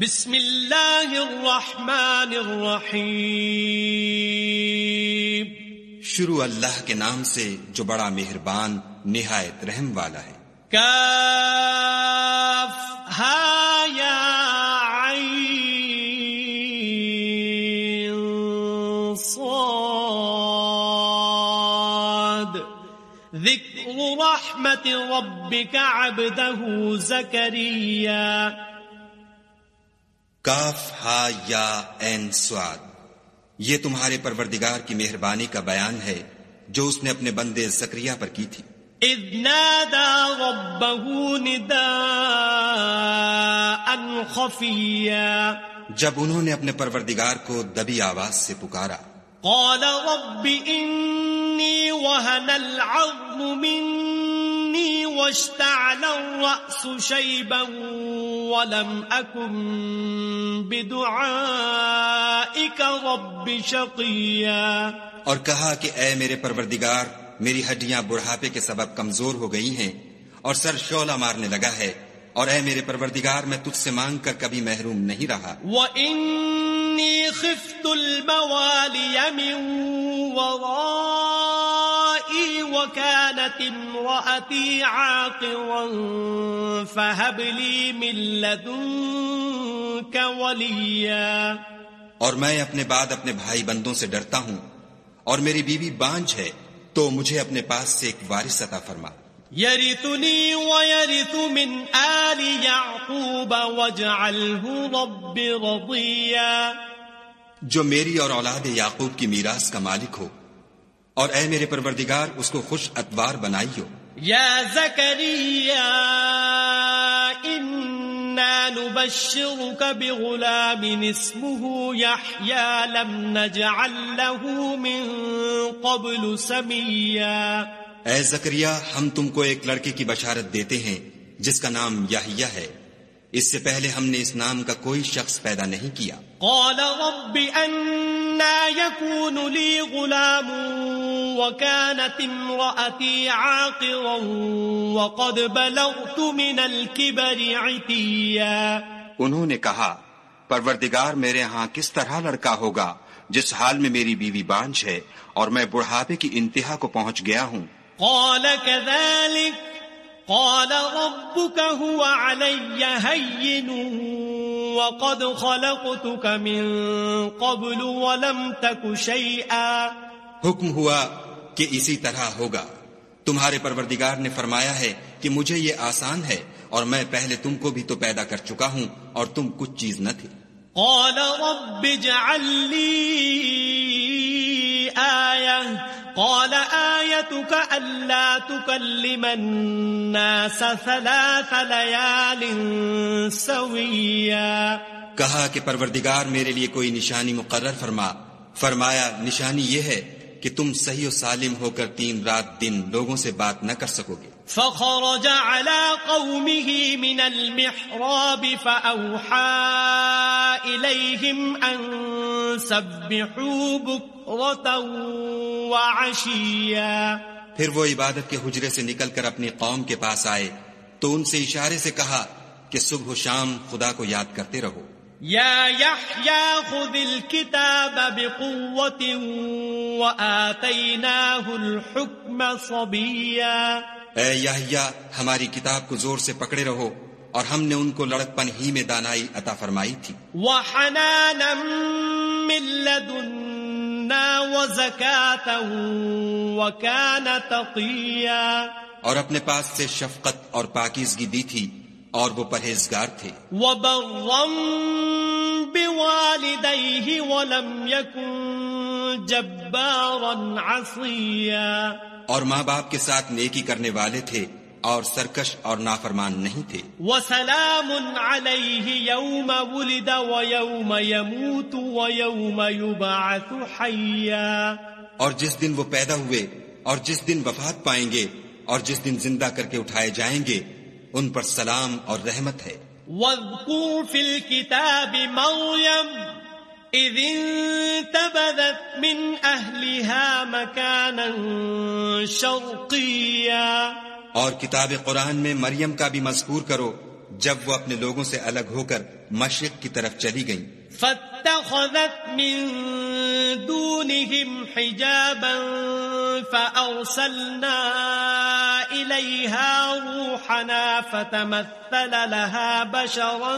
بسم اللہ الرحمن الرحیم۔ شروع اللہ کے نام سے جو بڑا مہربان نہایت رحم والا ہے۔ کاف ہا یا عین صاد۔ ذکر رحمت ربک عبده زکریہ کاف ہا یا این سواد۔ یہ تمہارے پروردگار کی مہربانی کا بیان ہے جو اس نے اپنے بندے زکریہ پر کی تھی۔ اذ نادى ربه نداء خفيا۔ جب انہوں نے اپنے پروردگار کو دبی آواز سے پکارا۔ قال رب إني وهن العظم مني واشتعل الرأس شيبا ولم أكن بدعائك رب شقيا. اور کہا کہ اے میرے پروردگار میری ہڈیاں بڑھاپے کے سبب کمزور ہو گئی ہیں اور سر شولہ مارنے لگا ہے۔ اور اے میرے پروردگار میں تجھ سے مانگ کر کبھی محروم نہیں رہا۔ وَإِنِّي خِفْتُ الْمَوَالِيَ مِن وَرَائِي وَكَانَتِ امْرَأَتِي عَاقِرًا فَهَبْ لِي مِن لَّدُنكَ وَلِيًّا۔ اور میں اپنے بعد اپنے بھائی بندوں سے ڈرتا ہوں۔ اور میری بیوی بانج ہے تو مجھے اپنے پاس سے ایک وارث عطا فرما۔ يرثني ويرث من آل يعقوب واجعله رب رضيا۔ جو میری اور اولاد یعقوب کی میراث کا مالک ہو۔ اور اے میرے پروردگار اس کو خوش اتوار بنائیو۔ يا زكريا إنا نبشرك بغلام اسمه يحيى لم نجعل له من قبل سميا اے زکریا ہم تم کو ایک لڑکے کی بشارت دیتے ہیں جس کا نام یاہیا ہے۔ اس سے پہلے ہم نے اس نام کا کوئی شخص پیدا نہیں کیا۔ قال رب أنا يكون لي غلام وكانت امرأتي عاقرا وقد بلغت من الكبر عتيا۔ انہوں نے کہا پروردگار میرے ہاں کس طرح لڑکا ہوگا جس حال میں میری بیوی بانج ہے اور میں بڑھاپے کی انتہا کو پہنچ گیا ہوں۔ قال كذلك قال ربك هو علي هين وقد خلقتك من قبل ولم تك شيئا حکم ہوا کہ اسی طرح ہوگا۔ تمہارے پروردگار نے فرمایا ہے کہ مجھے یہ آسان ہے اور میں پہلے تم کو بھی تو پیدا کر چکا ہوں اور تم کچھ چیز نہ تھے۔ قال رب اجعل لي آية قال آيتك ألا تكلم الناس ثلاث ليال سويا. کہا کہ پروردگار میرے لیے کوئی نشانی مقرر فرما۔ فرمایا، نشانی یہ ہے کہ تم صحیح و سالم ہو کر تین رات دن لوگوں سے بات نہ کر سکو گے۔ فخرج على قومه من المحراب فأوحى إليهم أن سبحوا بكرة وعشيا. پھر وہ عبادت کے حجرے سے نکل کر اپنی قوم کے پاس آئے تو ان سے اشارے سے کہا کہ صبح و شام خدا کو یاد کرتے رہو۔ يا يحيى خذ الكتاب بقوة وآتيناه الحكم صبيا اے یحییٰ ہماری کتاب کو زور سے پکڑے رہو اور ہم نے ان کو لڑکپن ہی میں دانائی عطا فرمائی تھی۔ وحنانا من لدنا وزكاة وكان تقيا۔ اور اپنے پاس سے شفقت اور پاکیزگی دی تھی اور وہ پرہیزگار تھے۔ وبرا بوالديه ولم يكن جبارا عصيا۔ اور ماں باپ کے ساتھ نیکی کرنے والے تھے اور سرکش اور نافرمان نہیں تھے۔ وسلام عليه يوم ولد ويوم يموت ويوم يبعث حيا اور جس دن وہ پیدا ہوئے اور جس دن وفات پائیں گے اور جس دن زندہ کر کے اٹھائے جائیں گے ان پر سلام اور رحمت ہے۔ واذكر في الكتاب مريم انتبذت من مكانا شرقيا. اور کتاب قرآن میں مریم کا بھی مذکور کرو جب وہ اپنے لوگوں سے الگ ہو کر مشرق کی طرف چلی گئیں فاتخذت من دونهم حجابا فأرسلنا إليها روحنا فتمثل لها بشرا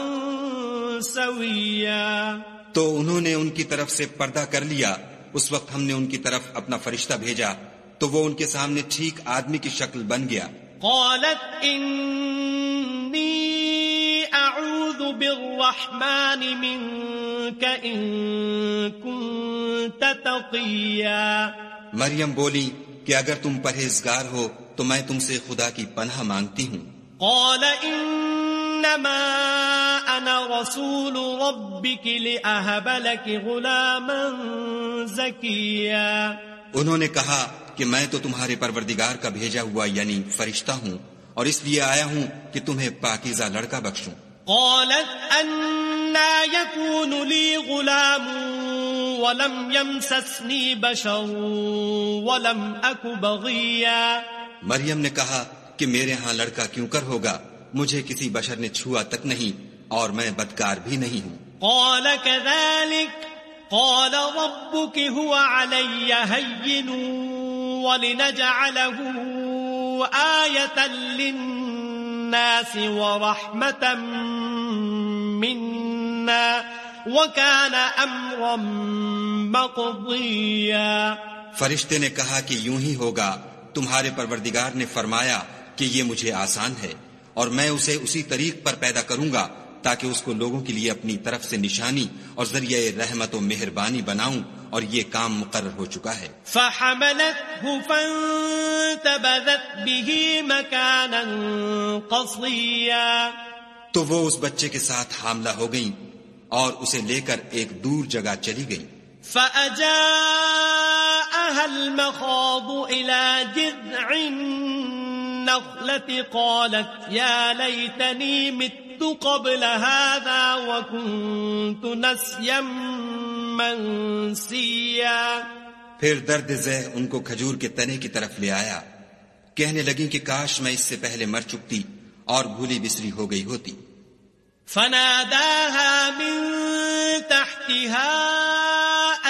سويا. تو انہوں نے ان کی طرف سے پردہ کر لیا۔ اس وقت ہم نے ان کی طرف اپنا فرشتہ بھیجا۔ تو وہ ان کے سامنے ٹھیک آدمی کی شکل بن گیا۔ قالت انی اعوذ بالرحمن منك ان كنت تقیا۔ مریم بولی کہ اگر تم پرہیزگار ہو تو میں تم سے خدا کی پناہ مانگتی ہوں۔ قال انما انا رسول ربك لاهب لك غلاما زكيا. انہوں نے کہا کہ میں تو تمہارے پروردگار کا بھیجا ہوا یعنی فرشتہ ہوں اور اس لیے آیا ہوں کہ تمہیں پاکیزہ لڑکا بخشوں۔ قالت أنا يكون لي غلام ولم يمسسني بشر ولم أك بغيا. مریم نے کہا کہ میرے ہاں لڑکا کیوں کر ہوگا؟ مجھے کسی بشر نے چھوا تک نہیں اور میں بدکار بھی نہیں ہوں۔ قال كذلك قال ربك هو علي هين ولنجعله آية للناس ورحمة منا وكان أمرا مقضيا۔ فرشتے نے کہا کہ یوں ہی ہوگا۔ تمہارے پروردگار نے فرمایا کہ یہ مجھے آسان ہے اور میں اسے اسی طریق پر پیدا کروں گا۔ تاکہ اس کو لوگوں کے لیے اپنی طرف سے نشانی اور ذریعہ رحمت و مہربانی بناؤں اور یہ کام مقرر ہو چکا ہے۔ فحملته فانتبذت به مكانا قصيا۔ تو وہ اس بچے کے ساتھ حاملہ ہو گئیں اور اسے لے کر ایک دور جگہ چلی گئیں۔ فأجاءها المخاض إلى جذع النخلة قالت يا ليتني مت قبل هذا وكنت نسيا منسيا. پھر درد زہ ان کو کھجور کے تنے کی طرف لے آیا۔ کہنے لگی کہ کاش میں اس سے پہلے مر چکتی اور بھولی بسری ہو گئی ہوتی۔ فناداها من تحتها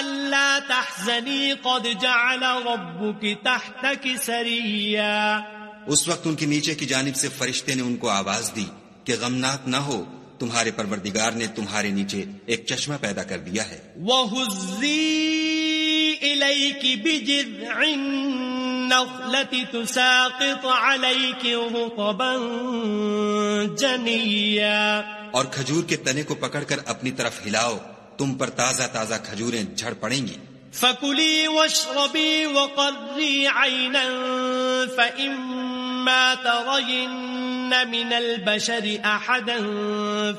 ألا تحزني قد جعل ربك تحتك سريا. اس وقت ان کے نیچے کی جانب سے فرشتے نے ان کو آواز دی۔ کہ غمناک نہ ہو تمہارے پروردگار نے تمہارے نیچے ایک چشمہ پیدا کر دیا ہے۔ تُسَاقِطْ رُطَبًا اور کھجور کے تنے کو پکڑ کر اپنی طرف ہلاؤ تم پر تازہ تازہ کھجوریں جھڑ پڑیں گی۔ فَكُلِي وَاشْرَبِي وَقَرِّي عَيْنًا فَإِمَّا تَرَيِنَّ من البشر أحدا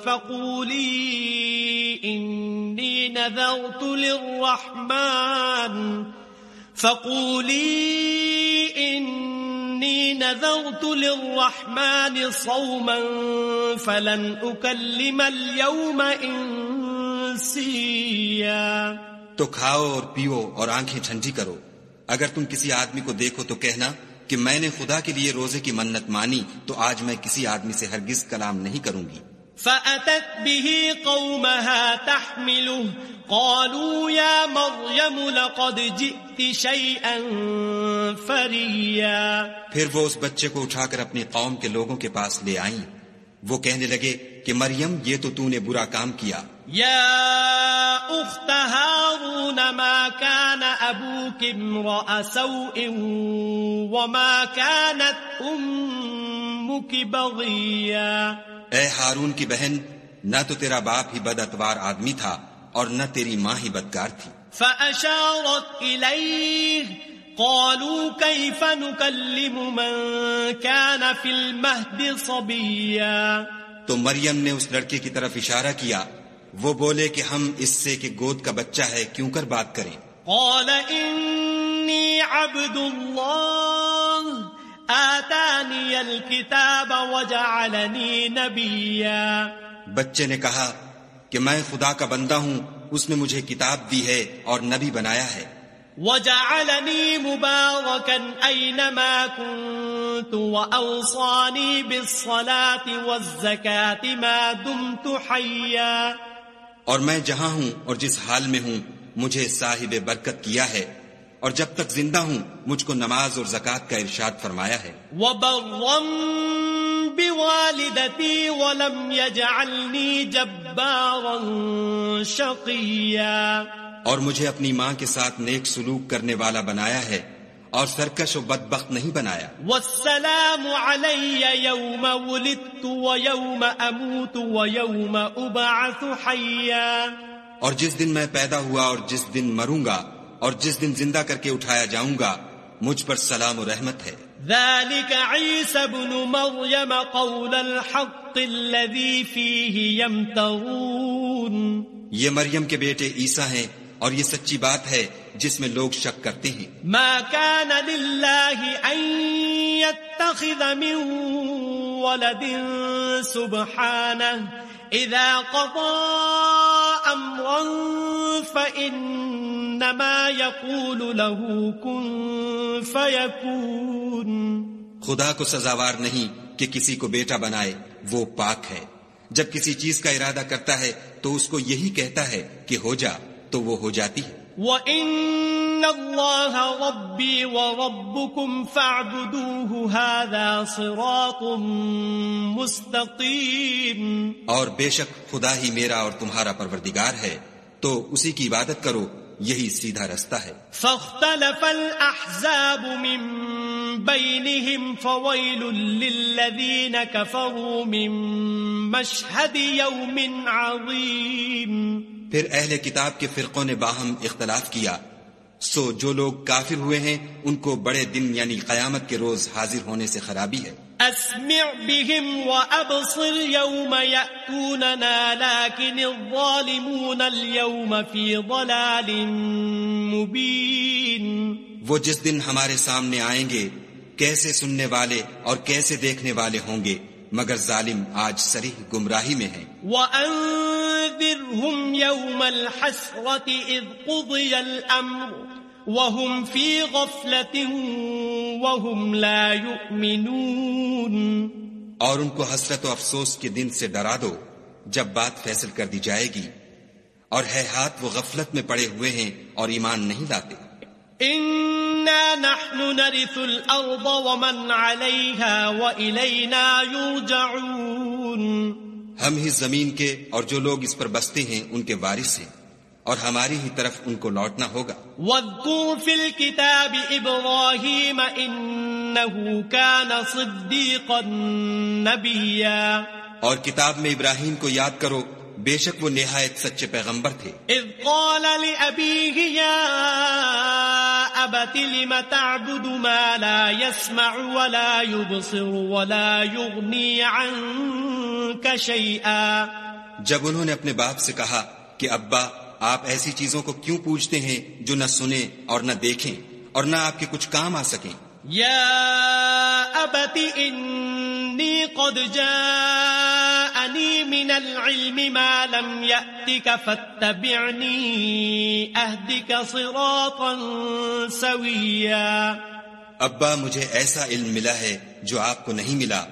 فقولي إني نذرت للرحمن فقولي إني نذرت للرحمن صوما فلن أكلم اليوم إنسيا تو کھاؤ اور پیو اور آنکھیں ٹھنڈی کرو۔ اگر تم کسی آدمی کو دیکھو تو کہنا کہ میں نے خدا کے لیے روزے کی منت مانی تو آج میں کسی آدمی سے ہرگز کلام نہیں کروں گی۔ فأتت به قومها تحمله قالوا يا مريم لقد جئت شيئا فريا۔ پھر وہ اس بچے کو اٹھا کر اپنی قوم کے لوگوں کے پاس لے آئیں۔ وہ کہنے لگے کہ مریم یہ تو تو نے برا کام کیا۔ أخت هارون ما كان أبوك امرأ سوء وما كانت أمك بغيا۔ اے ہارون کی بہن نہ تو تیرا باپ ہی بد اتوار آدمی تھا اور نہ تیری ماں ہی بدکار تھی۔ فأشارت إليه قالوا كيف نكلم من كان في المهد صبيا۔ تو مریم نے اس لڑکے کی طرف اشارہ کیا وہ بولے کہ ہم اس سے کہ گود کا بچہ ہے کیوں کر بات کریں؟ قال انی عبد اللہ آتانی الكتاب وجعلنی نبیا بچے نے کہا کہ میں خدا کا بندہ ہوں اس نے مجھے کتاب دی ہے اور نبی بنایا ہے۔ وجعلني مباركا أينما كنت وأوصاني بالصلاة والزكاة ما دمت حيا اور میں جہاں ہوں اور جس حال میں ہوں مجھے صاحب برکت کیا ہے اور جب تک زندہ ہوں مجھ کو نماز اور زکوٰۃ کا ارشاد فرمایا ہے۔ بوالدتي ولم يجعلني جبارا شقيا۔ اور مجھے اپنی ماں کے ساتھ نیک سلوک کرنے والا بنایا ہے اور سرکش و بدبخت نہیں بنایا۔ والسلام علي يوم ولدت ويوم أموت ويوم أبعث حيا اور جس دن میں پیدا ہوا اور جس دن مروں گا اور جس دن زندہ کر کے اٹھایا جاؤں گا مجھ پر سلام و رحمت ہے۔ ذلك عيسى بن مريم قول الحق الذي فيه يمترون یہ مریم کے بیٹے عیسیٰ ہیں۔ اور یہ سچی بات ہے جس میں لوگ شک کرتے ہیں۔ ما كان لله أن يتخذ من ولد سبحانه إذا قضى أمرا فإنما يقول له كن فيكون۔ خدا کو سزاوار نہیں کہ کسی کو بیٹا بنائے وہ پاک ہے۔ جب کسی چیز کا ارادہ کرتا ہے تو اس کو یہی کہتا ہے کہ ہو جا۔ تو وہ ہو جاتی ہے۔ وَإِنَّ اللَّهَ رَبِّي وَرَبُّكُمْ فَاعْبُدُوهُ هَذَا صِرَاطٌ مُسْتَقِيمٌ۔ اور بے شک خدا ہی میرا اور تمہارا پروردگار ہے تو اسی کی عبادت کرو۔ یہی سیدھا رستہ ہے۔ فاختلف الأحزاب من بينهم فويل للذين كفروا من مشهد يوم عظيم پھر اہل کتاب کے فرقوں نے باہم اختلاف کیا۔ سو جو لوگ کافر ہوئے ہیں ان کو بڑے دن یعنی قیامت کے روز حاضر ہونے سے خرابی ہے۔ أسمع بهم وأبصر يوم يأتوننا لكن الظالمون اليوم في ضلال مبين. وہ جس دن ہمارے سامنے آئیں گے کیسے سننے والے اور کیسے دیکھنے والے ہوں گے مگر ظالم آج سریح گمراہی میں ہیں۔ وأنذرهم يوم الحسرة إذ قضي الأمر. وهم في غفلة وهم لا يؤمنون اور ان کو حسرت و افسوس کے دن سے ڈرا دو جب بات فیصل کر دی جائے گی اور ہے ہاتھ وہ غفلت میں پڑے ہوئے ہیں اور ایمان نہیں لاتے۔ إنا نحن نرث الأرض ومن عليها وإلينا يرجعون ہم ہی زمین کے اور جو لوگ اس پر بستے ہیں ان کے وارث ہیں۔ اور ہماری ہی طرف ان کو لوٹنا ہوگا۔ واذكر في الكتاب إبراهيم إنه كان صديقا نبيا۔ اور کتاب میں ابراہیم کو یاد کرو بے شک وہ نہایت سچے پیغمبر تھے۔ إذ قال لم تعبد ما لا يسمع ولا يبصر ولا يغني عنك شيئا۔ جب انہوں نے اپنے باپ سے کہا کہ ابا آپ ایسی چیزوں کو کیوں پوچھتے ہیں جو نہ سنیں اور نہ دیکھیں اور نہ آپ کے کچھ کام آ سکیں؟ يا أبت إني قد جاءني من العلم ما لم يأتك فاتبعني أهدك صراطا سويا ابا مجھے ایسا علم ملا ہے جو آپ کو نہیں ملا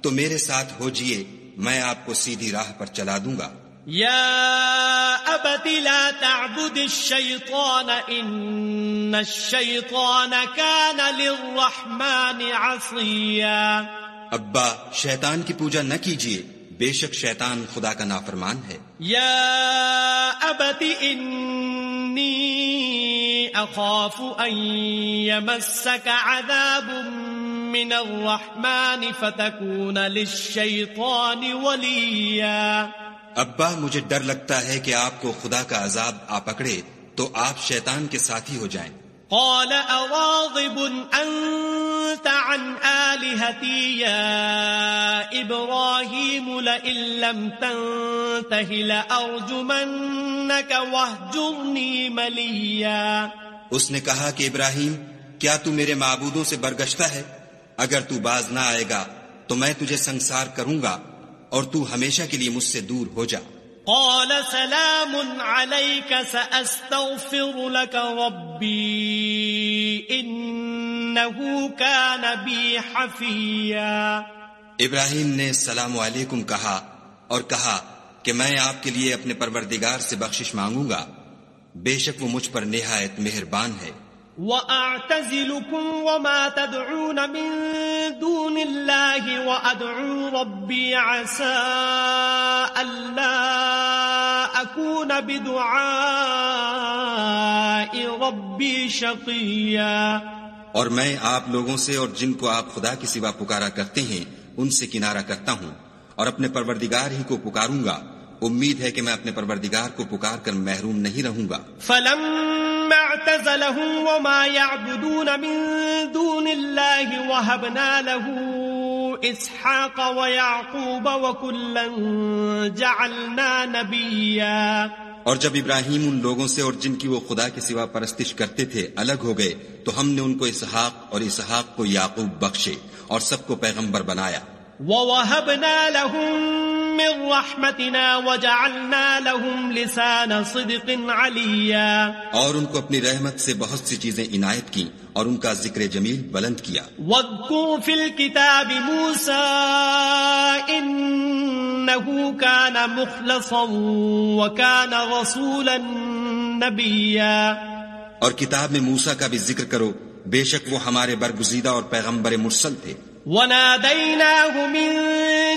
تو میرے ساتھ ہو جیے میں آپ کو سیدھی راہ پر چلا دوں گا۔ يا أبت لا تعبد الشيطان إن الشيطان كان للرحمن عصيا ابا شیطان کی پوجا نہ کیجیے بے شک شیطان خدا کا نافرمان ہے۔ يا أبت إني أخاف أن يمسك عذاب من الرحمن فتكون للشيطان وليا ابا مجھے ڈر لگتا ہے کہ آپ کو خدا کا عذاب آ پکڑے تو آپ شیطان کے ساتھی ہو جائیں۔ قال أراغب أنت عن آلهتي؟ يا إبراهيم لئن لم تنته لأرجمنك واهجرني مليا۔ اس نے کہا کہ ابراہیم کیا تو میرے معبودوں سے برگشتہ ہے؟ اگر تو باز نہ آئے گا تو میں تجھے سنسار کروں گا۔ اور تو ہمیشہ کے لیے مجھ سے دور ہو جا۔ قال سلام عليك سأستغفر لك ربي إنه كان بي حفيا ابراہیم نے السلام علیکم کہا اور کہا کہ میں آپ کے لیے اپنے پروردگار سے بخشش مانگوں گا۔ بے شک وہ مجھ پر نہایت مہربان ہے۔ وَأَعْتَزِلُكُمْ وَمَا تَدْعُونَ مِن دُونِ اللَّهِ وَأَدْعُو رَبِّي عَسَىٰ أَلَّا أَكُونَ بِدُعَاءِ رَبِّي شَقِيًّا اور میں آپ لوگوں سے اور جن کو آپ خدا کی سوا پکارا کرتے ہیں ان سے کنارہ کرتا ہوں اور اپنے پروردگار ہی کو پکاروں گا۔ امید ہے کہ میں اپنے پروردگار کو پکار کر محروم نہیں رہوں گا۔ فلما اعتزلهم وما يعبدون من دون الله وهبنا له اسحاق ويعقوب وكلا جعلنا نبيا. اور جب ابراہیم ان لوگوں سے اور جن کی وہ خدا کے سوا پرستش کرتے تھے الگ ہو گئے، تو ہم نے ان کو اسحاق اور اسحاق کو یعقوب بخشے اور سب کو پیغمبر بنایا۔ ووهبنا لهم من رحمتنا وجعلنا لهم لسان صدق عليا اور ان کو اپنی رحمت سے بہت سی چیزیں عنایت کی اور ان کا ذکر جمیل بلند کیا۔ واذكر في الكتاب موسى إنه كان مخلصا وكان رسولا نبيا اور کتاب میں موسا کا بھی ذکر کرو بے شک وہ ہمارے برگزیدہ اور پیغمبر مرسل تھے۔ وناديناه من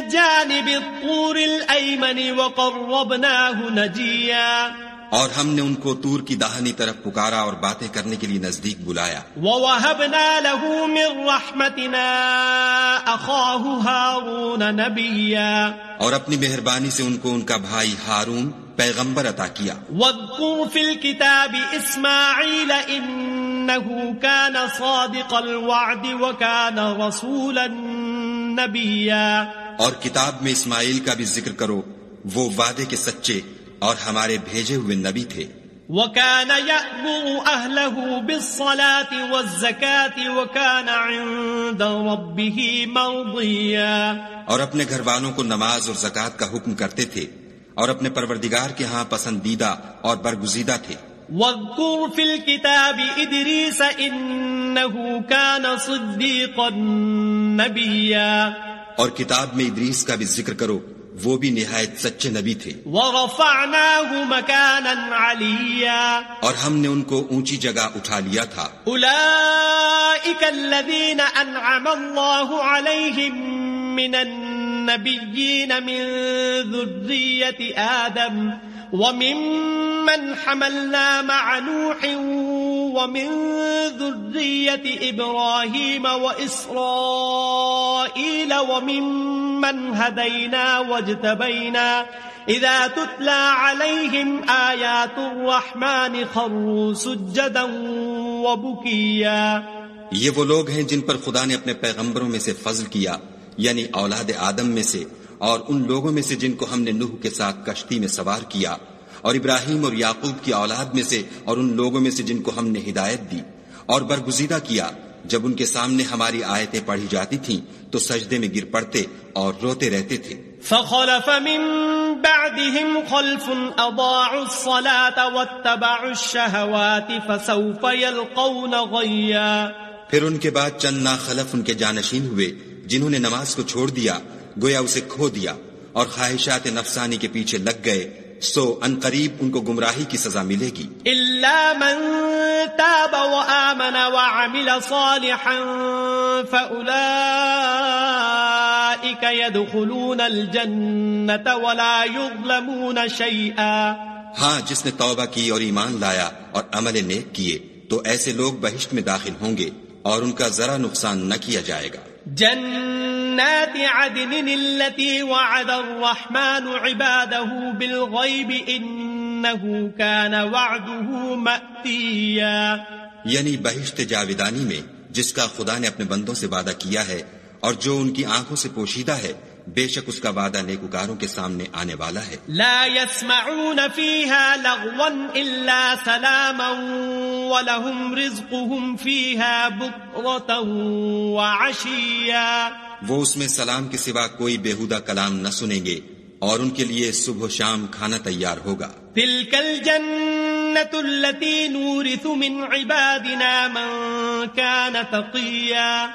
جانب الطور الأيمن وقربناه نجيا. اور ہم نے ان کو تور کی داہنی طرف پکارا اور باتیں کرنے کے لیے نزدیک بلایا۔ ووهبنا له من رحمتنا أخاه هارون نبيا. اور اپنی مہربانی سے ان کو ان کا بھائی ہارون پیغمبر عطا کیا۔ واذكر في الكتاب إسماعيل إنه كان صادق الوعد وكان رسولا نبيا۔ اور کتاب میں اسماعیل کا بھی ذکر کرو وہ وعدے کے سچے اور ہمارے بھیجے ہوئے نبی تھے۔ وكان يأمر أهله بالصلاة والزكاة وكان عند ربه مرضيا۔ اور اپنے گھر والوں کو نماز اور زکوٰۃ کا حکم کرتے تھے اور اپنے پروردگار کے ہاں پسندیدہ اور برگزیدہ تھے۔ واذكر في الكتاب إدريس إنه كان صديقا نبيا. اور کتاب میں ادریس کا بھی ذکر کرو وہ بھی نہایت سچے نبی تھے۔ ورفعناه مكانا عليا. اور ہم نے ان کو اونچی جگہ اٹھا لیا تھا۔ أولئك الذين أنعم الله عليهم من النبيين من ذرية آدم. وممن حملنا مع نوح ومن ذرية إبراهيم وإسرائيل وممن هدينا واجتبينا إذا تتلى عليهم آيات الرحمن خروا سجدا وبكيا یہ وہ لوگ ہیں جن پر خدا نے اپنے پیغمبروں میں سے فضل کیا یعنی اولاد آدم میں سے۔ اور ان لوگوں میں سے جن کو ہم نے نوح کے ساتھ کشتی میں سوار کیا اور ابراہیم اور یعقوب کی اولاد میں سے اور ان لوگوں میں سے جن کو ہم نے ہدایت دی اور برگزیدہ کیا جب ان کے سامنے ہماری آیتیں پڑھی جاتی تھیں تو سجدے میں گر پڑتے اور روتے رہتے تھے۔ فخلف من بعدهم خلف أضاعوا الصلاة واتبعوا الشهوات فسوف يلقون غيا۔ پھر ان کے بعد چند ناخلف ان کے جانشین ہوئے جنہوں نے نماز کو چھوڑ دیا گویا اسے کھو دیا اور خواہشات نفسانی کے پیچھے لگ گئے سو ان قریب ان کو گمراہی کی سزا ملے گی۔ إلا من تاب وآمن وعمل صالحا فأولئك يدخلون الجنة ولا يظلمون شيئا۔ ہاں جس نے توبہ کی اور ایمان لایا اور عمل نیک کیے تو ایسے لوگ بہشت میں داخل ہوں گے اور ان کا ذرا نقصان نہ کیا جائے گا۔ جنات عدن التي وعد الرحمن عباده بالغيب إنه كان وعده مأتيا. یعنی بہشت جاویدانی میں جس کا خدا نے اپنے بندوں سے وعدہ کیا ہے اور جو ان کی آنکھوں سے پوشیدہ ہے بے شک اس کا وعدہ نیکوکاروں کے سامنے آنے والا ہے۔ لا يسمعون فيها لغوا إلا سلاما ولهم رزقهم فيها بكرة وعشيا. وہ اس میں سلام کے سوا کوئی بےحدہ کلام نہ سنیں گے اور ان کے لیے صبح و شام کھانا تیار ہوگا۔ تلك الجنة التي نورث من عبادنا من كان تقيا۔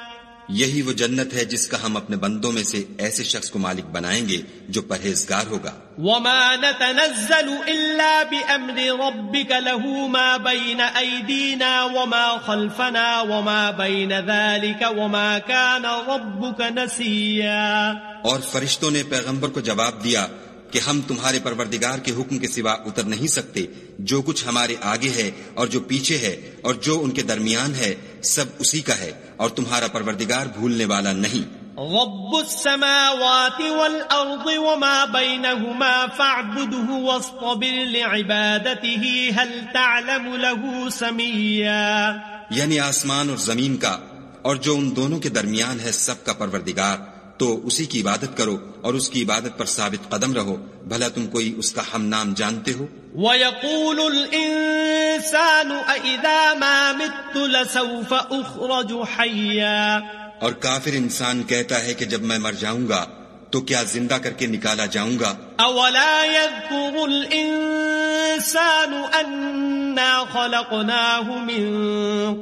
یہی وہ جنت ہے جس کا ہم اپنے بندوں میں سے ایسے شخص کو مالک بنائیں گے جو پرہیزگار ہوگا۔ وما نتنزل إلا بأمر ربك له ما بين أيدينا وما خلفنا وما بين ذلك وما كان ربك نسيا۔ اور فرشتوں نے پیغمبر کو جواب دیا کہ ہم تمہارے پروردگار کے حکم کے سوا اتر نہیں سکتے۔ جو کچھ ہمارے آگے ہے اور جو پیچھے ہے اور جو ان کے درمیان ہے سب اسی کا ہے اور تمہارا پروردگار بھولنے والا نہیں۔ رب السماوات والأرض وما بينهما فاعبده واصطبر لعبادته هل تعلم له سميا۔ یعنی آسمان اور زمین کا اور جو ان دونوں کے درمیان ہے سب کا پروردگار۔ تو اسی کی عبادت کرو اور اس کی عبادت پر ثابت قدم رہو۔ بھلا تم کوئی اس کا ہم نام جانتے ہو؟ ويقول الإنسان أإذا ما مت لسوف أخرج حيا۔ اور کافر انسان کہتا ہے کہ جب میں مر جاؤں گا تو کیا زندہ کر کے نکالا جاؤں گا؟ أولا يذكر الإنسان أنا خلقناه من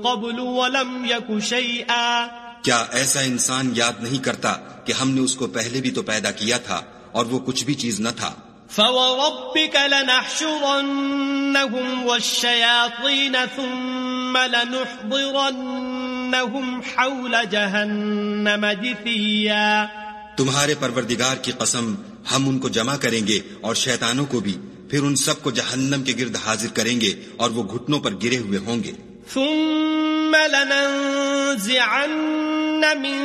قبل ولم يك شيئا۔ کیا ایسا انسان یاد نہیں کرتا کہ ہم نے اس کو پہلے بھی تو پیدا کیا تھا اور وہ کچھ بھی چیز نہ تھا؟ فوربك لنحشرنهم والشياطين ثم لنحضرنهم حول جهنم جثيا۔ تمہارے پروردگار کی قسم ہم ان کو جمع کریں گے اور شیطانوں کو بھی پھر ان سب کو جہنم کے گرد حاضر کریں گے اور وہ گھٹنوں پر گرے ہوئے ہوں گے۔ ثم لننزعن من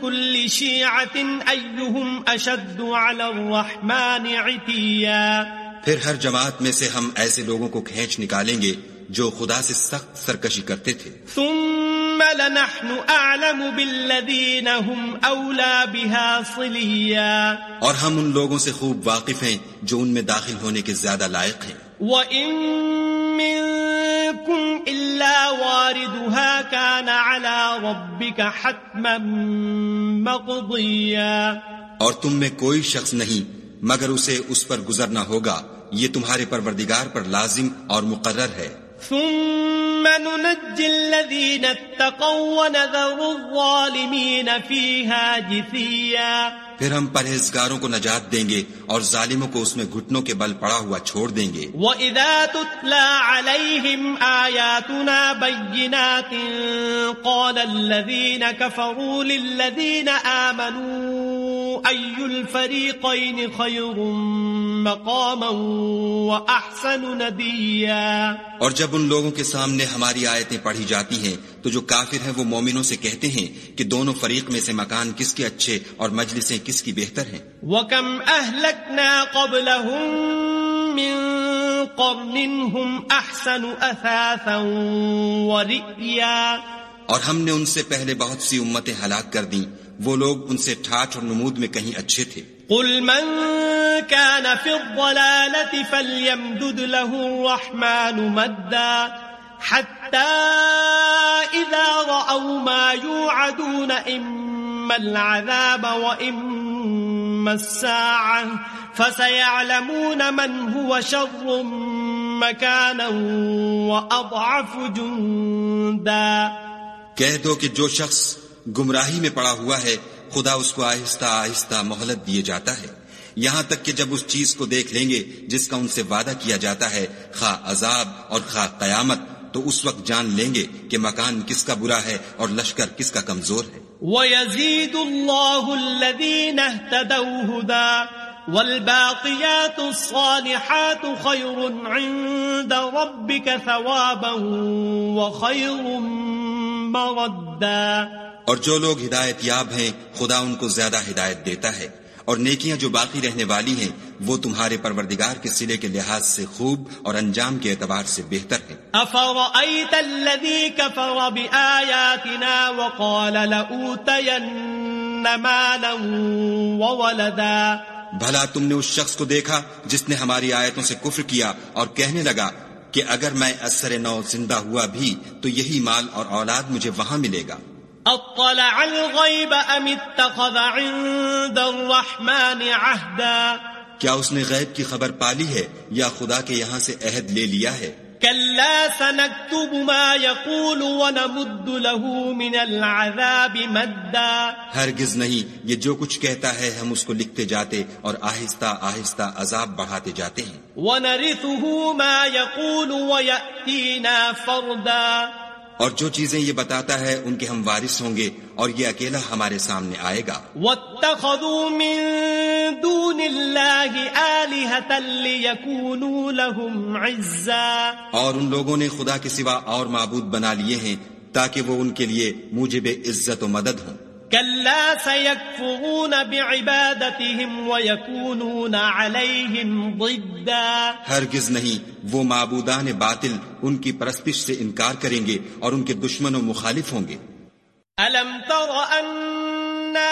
كل شيعة أيهم أشد على الرحمن عتيا پھر ہر جماعت میں سے ہم ایسے لوگوں کو کھینچ نکالیں گے جو خدا سے سخت سرکشی کرتے تھے۔ ثم لنحن أعلم بالذين هم أولى بها صليا اور ہم ان لوگوں سے خوب واقف ہیں جو ان میں داخل ہونے کے زیادہ لائق ہیں۔ وَإِن منكم إلا واردها كان على ربك حتما مقضيا۔ اور تم میں کوئی شخص نہیں مگر اسے اس پر گزرنا ہوگا۔ یہ تمہارے پروردگار پر لازم اور مقرر ہے۔ ثم ننجي الذين اتقوا ونذر الظالمين فيها جثيا۔ پھر ہم پرہیزگاروں کو نجات دیں گے اور ظالموں کو اس میں گھٹنوں کے بل پڑا ہوا چھوڑ دیں گے۔ وَإِذَا تُتْلَى عَلَيْهِمْ آيَاتُنَا بَيِّنَاتٍ قَالَ الَّذِينَ كَفَرُوا لِلَّذِينَ آمَنُوا أَيُّ الْفَرِيقَيْنِ خَيْرٌ مَقَامًا وَأَحْسَنُ نَدِيًّا۔ اور جب ان لوگوں کے سامنے ہماری آیتیں پڑھی جاتی ہیں تو جو کافر ہیں وہ مومنوں سے کہتے ہیں کہ دونوں فریق میں سے مکان کس کے اچھے اور مجلسیں کس کی بہتر ہیں۔ وَكَمْ أَهْلَكْنَا قَبْلَهُمْ مِنْ قَرْنٍ هُمْ أَحْسَنُ أَثَاثًا وَرِئْيًا۔ اور ہم نے ان سے پہلے بہت سی امتیں ہلاک کر دیں۔ وہ لوگ ان سے ٹھاٹ اور نمود میں کہیں اچھے تھے۔ قل من كان في الضلالة فليمدد له الرحمن مدا حتى إذا رأوا ما يوعدون إما العذاب وإما الساعة فسيعلمون من هو شر مكانا وأضعف جندا کہہ دو کہ جو شخص گمراہی میں پڑا ہوا ہے، خدا اس کو آہستہ آہستہ مہلت دیے جاتا ہے۔ یہاں تک کہ جب اس چیز کو دیکھ لیں گے، جس کا ان سے وعدہ کیا جاتا ہے، خواہ عذاب اور خواہ قیامت تو اس وقت جان لیں گے کہ مکان کس کا برا ہے اور لشکر کس کا کمزور ہے۔ ويزيد الله الذين اهتدوا هدى والباقيات الصالحات خير عند ربك ثوابا وخير مردا۔ اور جو لوگ ہدایت یاب ہیں خدا ان کو زیادہ ہدایت دیتا ہے۔ اور نیکیاں جو باقی رہنے والی ہیں وہ تمہارے پروردگار کے سلے کے لحاظ سے خوب اور انجام کے اعتبار سے بہتر ہے أفرأيت الذي كفر بآياتنا وقال لأوتين مالا وولدا بھلا تم نے اس شخص کو دیکھا جس نے ہماری آیتوں سے کفر کیا اور کہنے لگا کہ اگر میں اثر نو زندہ ہوا بھی تو یہی مال اور اولاد مجھے وہاں ملے گا۔ اطلع الغيب ام اتخذ عند الرحمن عهدا؟ کیا اس نے غیب کی خبر پالی ہے یا خدا کے یہاں سے عہد لے لیا ہے؟ كلا سنكتب ما يقول ونمد له من العذاب مدا. ہرگز نہیں یہ جو کچھ کہتا ہے ہم اس کو لکھتے جاتے اور آہستہ آہستہ عذاب بڑھاتے جاتے ہیں۔ ونرثه ما يقول ويأتينا فردا. اور جو چیزیں یہ بتاتا ہے ان کے ہم وارث ہوں گے اور یہ اکیلا ہمارے سامنے آئے گا۔ واتخذوا من دون الله آلهة ليكونوا لهم عزا۔ اور ان لوگوں نے خدا کے سوا اور معبود بنا لیے ہیں تاکہ وہ ان کے لیے موجب عزت و مدد ہوں۔ كلا سيكفرون بعبادتهم ويكونون عليهم ضدا ہرگز نہیں وہ معبودان باطل ان کی پرستش سے انکار کریں گے اور ان کے دشمن و مخالف ہوں گے۔ ألم تر أنا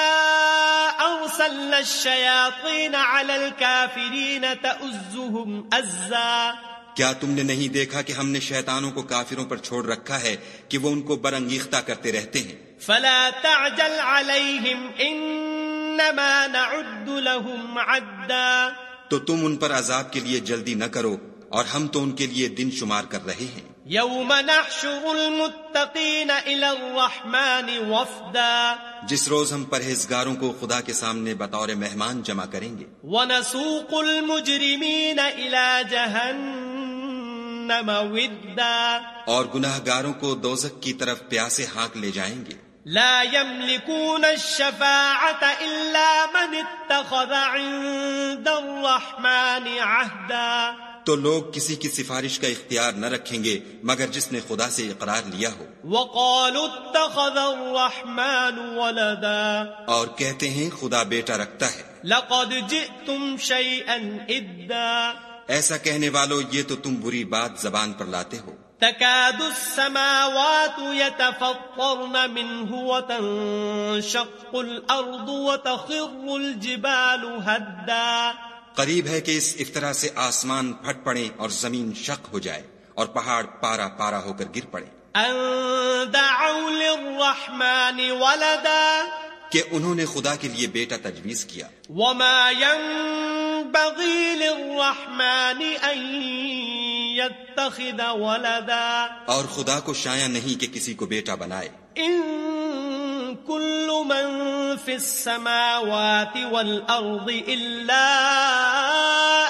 أرسلنا الشياطين على الكافرين تأزهم أزا کیا تم نے نہیں دیکھا کہ ہم نے شیطانوں کو کافروں پر چھوڑ رکھا ہے کہ وہ ان کو برنگیختہ کرتے رہتے ہیں؟ فلا تعجل عليهم إنما نعد لهم عدا. تو تم ان پر عذاب کے لیے جلدی نہ کرو اور ہم تو ان کے لیے دن شمار کر رہے ہیں۔ يوم نحشر المتقين إلى الرحمن وفدا. جس روز ہم پرہیزگاروں کو خدا کے سامنے بطور مہمان جمع کریں گے۔ ونسوق المجرمين إلى جهنم ودا. اور گناہ گاروں کو دوزک کی طرف پیاسے ہانک لے جائیں گے۔ لا يملكون الشفاعة إلا من اتخذ عند الرحمن عهدا. تو لوگ کسی کی سفارش کا اختیار نہ رکھیں گے مگر جس نے خدا سے اقرار لیا ہو۔ وقالوا اتخذ الرحمن ولدا. اور کہتے ہیں خدا بیٹا رکھتا ہے۔ لقد جئتم شيئا إدا. ایسا کہنے والو یہ تو تم بری بات زبان پر لاتے ہو۔ تكاد السماوات يتفطرن منه وتنشق الأرض وتخر الجبال هدا. قریب ہے کہ اس افطرا سے آسمان پھٹ پڑے اور زمین شق ہو جائے اور پہاڑ پارا پارا ہو کر گر پڑے۔ أن دعوا للرحمن ولدا. کہ انہوں نے خدا کے لیے بیٹا تجویز کیا۔ وما ينبغي للرحمن أن يتخذ ولدا. اور خدا کو شایا نہیں کہ کسی کو بیٹا بنائے۔ إن كل من في السماوات والأرض إلا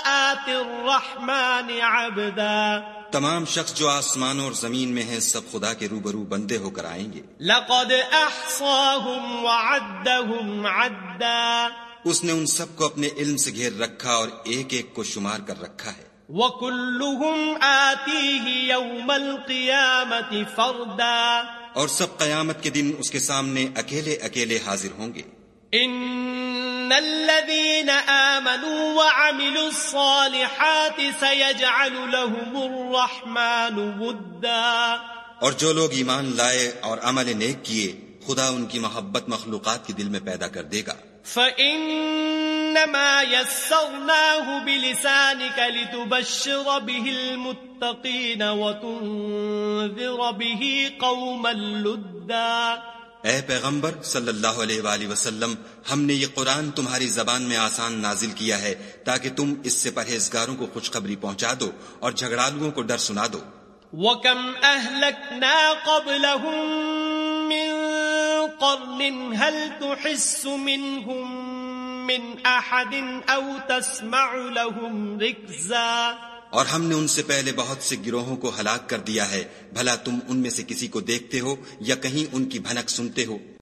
آتي الرحمن عبدا. تمام شخص جو آسمانوں اور زمین میں ہیں سب خدا کے روبرو بندے ہو کر آئیں گے۔ لقد أحصاهم وعدهم عدا. اس نے ان سب کو اپنے علم سے گھیر رکھا اور ایک ایک کو شمار کر رکھا ہے۔ وكلهم آتيه يوم القيامة فردا اور سب قیامت کے دن اس کے سامنے اکیلے اکیلے حاضر ہوں گے۔ إن الذين آمنوا وعملوا الصالحات سيجعل لهم الرحمن ودا اور جو لوگ ایمان لائے اور عمل نیک کیے خدا ان کی محبت مخلوقات کے دل میں پیدا کر دے گا۔ فإنما يسرناه بلسانك لتبشر به المتقين وتنذر به قوما لدا. اے پیغمبر صلی اللہ علیہ وآلہ وسلم ہم نے یہ قرآن تمہاری زبان میں آسان نازل کیا ہے تاکہ تم اس سے پرہیزگاروں کو خوشخبری پہنچا دو اور جھگڑالوؤں کو ڈر سنا دو۔ وكم أهلكنا قبلهم من قرن هل تحس منهم من احد او تسمع لهم رکزا۔ اور ہم نے ان سے پہلے بہت سے گروہوں کو ہلاک کر دیا ہے، بھلا تم ان میں سے کسی کو دیکھتے ہو یا کہیں ان کی بھنک سنتے ہو۔